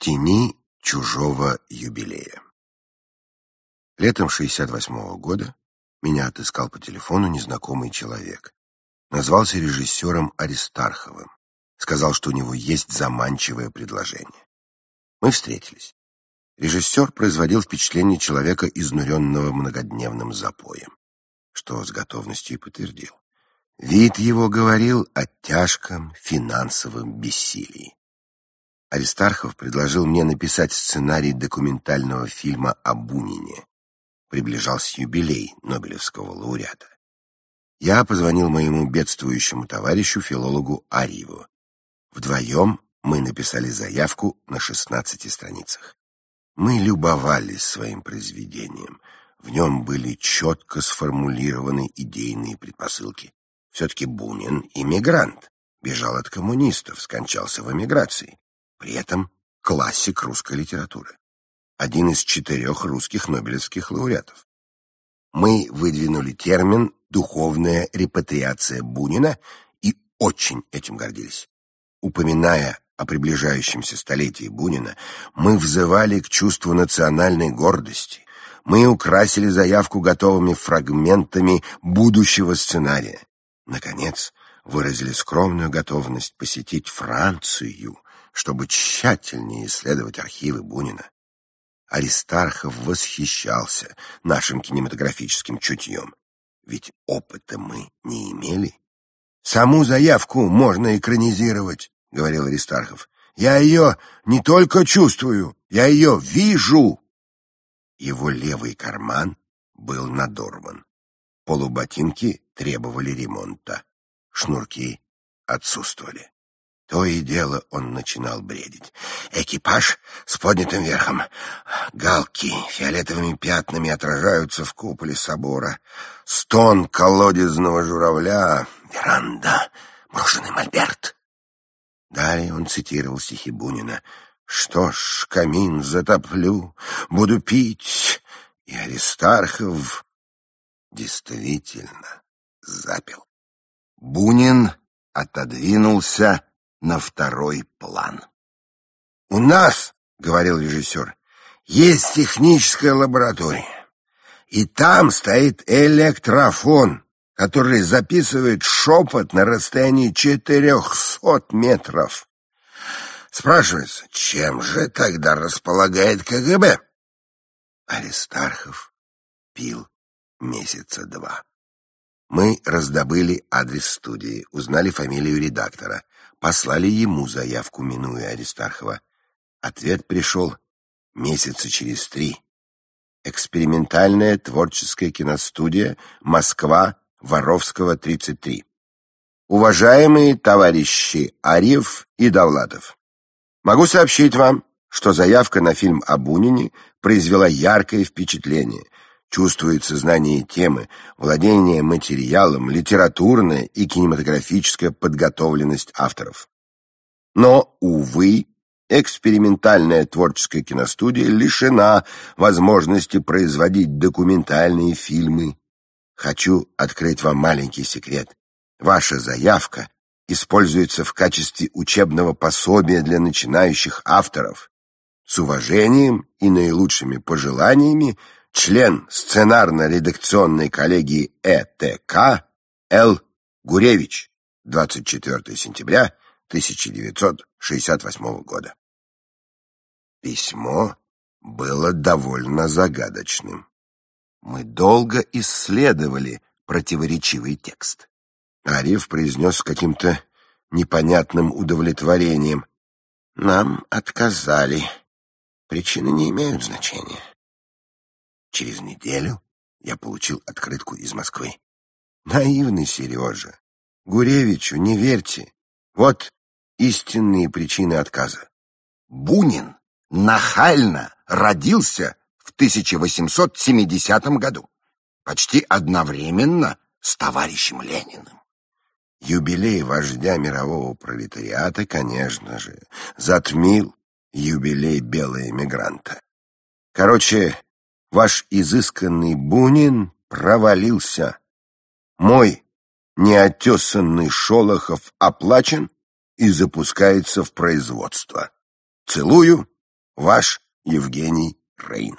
тени чужого юбилея. Летом 68-го года меня отыскал по телефону незнакомый человек. Назвался режиссером Аристарховым. Сказал, что у него есть заманчивое предложение. Мы встретились. Режиссер производил впечатление человека, изнуренного многодневным запоем, что с готовностью и подтвердил. Вид его говорил о тяжком финансовом бессилии. Аристархов предложил мне написать сценарий документального фильма о Бунине. Приближался юбилей Нобелевского лауреата. Я позвонил моему бедствующему товарищу, филологу Ариеву. Вдвоем мы написали заявку на 16 страницах. Мы любовались своим произведением. В нем были четко сформулированы идейные предпосылки. Все-таки Бунин — иммигрант, бежал от коммунистов, скончался в эмиграции. При этом классик русской литературы. Один из четырех русских нобелевских лауреатов. Мы выдвинули термин «духовная репатриация Бунина» и очень этим гордились. Упоминая о приближающемся столетии Бунина, мы взывали к чувству национальной гордости. Мы украсили заявку готовыми фрагментами будущего сценария. Наконец, выразили скромную готовность посетить Францию, чтобы тщательнее исследовать архивы Бунина. Аристархов восхищался нашим кинематографическим чутьем. Ведь опыта мы не имели. «Саму заявку можно экранизировать», — говорил Аристархов. «Я ее не только чувствую, я ее вижу». Его левый карман был надорван. Полуботинки требовали ремонта. Шнурки отсутствовали. То и дело он начинал бредить. Экипаж с поднятым верхом. Галки фиолетовыми пятнами отражаются в куполе собора. Стон колодезного журавля. Веранда. Брошенный мольберт. Далее он цитировал стихи Бунина. «Что ж, камин затоплю, буду пить». И Аристархов действительно запил. Бунин отодвинулся на второй план. «У нас, — говорил режиссер, — есть техническая лаборатория, и там стоит электрофон, который записывает шепот на расстоянии четырехсот метров. Спрашивается, чем же тогда располагает КГБ? Аристархов пил месяца два. Мы раздобыли адрес студии, узнали фамилию редактора, послали ему заявку, минуя Аристархова. Ответ пришел месяца через три. Экспериментальная творческая киностудия «Москва», Воровского, 33. Уважаемые товарищи Арьев и Давлатов, могу сообщить вам, что заявка на фильм о Бунине произвела яркое впечатление – Чувствуется знание темы, владение материалом, литературная и кинематографическая подготовленность авторов. Но, увы, экспериментальная творческая киностудия лишена возможности производить документальные фильмы. Хочу открыть вам маленький секрет. Ваша заявка используется в качестве учебного пособия для начинающих авторов. С уважением и наилучшими пожеланиями член сценарно-редакционной коллегии ЭТК Л. Гуревич, 24 сентября 1968 года. Письмо было довольно загадочным. Мы долго исследовали противоречивый текст. Ариф произнес с каким-то непонятным удовлетворением. «Нам отказали. Причины не имеют значения. Через неделю я получил открытку из Москвы. Наивный Сережа. Гуревичу не верьте. Вот истинные причины отказа. Бунин нахально родился в 1870 году, почти одновременно с товарищем Лениным. Юбилей вождя мирового пролетариата, конечно же, затмил юбилей белого эмигранта. Короче, Ваш изысканный Бунин провалился. Мой неотесанный Шолохов оплачен и запускается в производство. Целую, Ваш Евгений Рейн.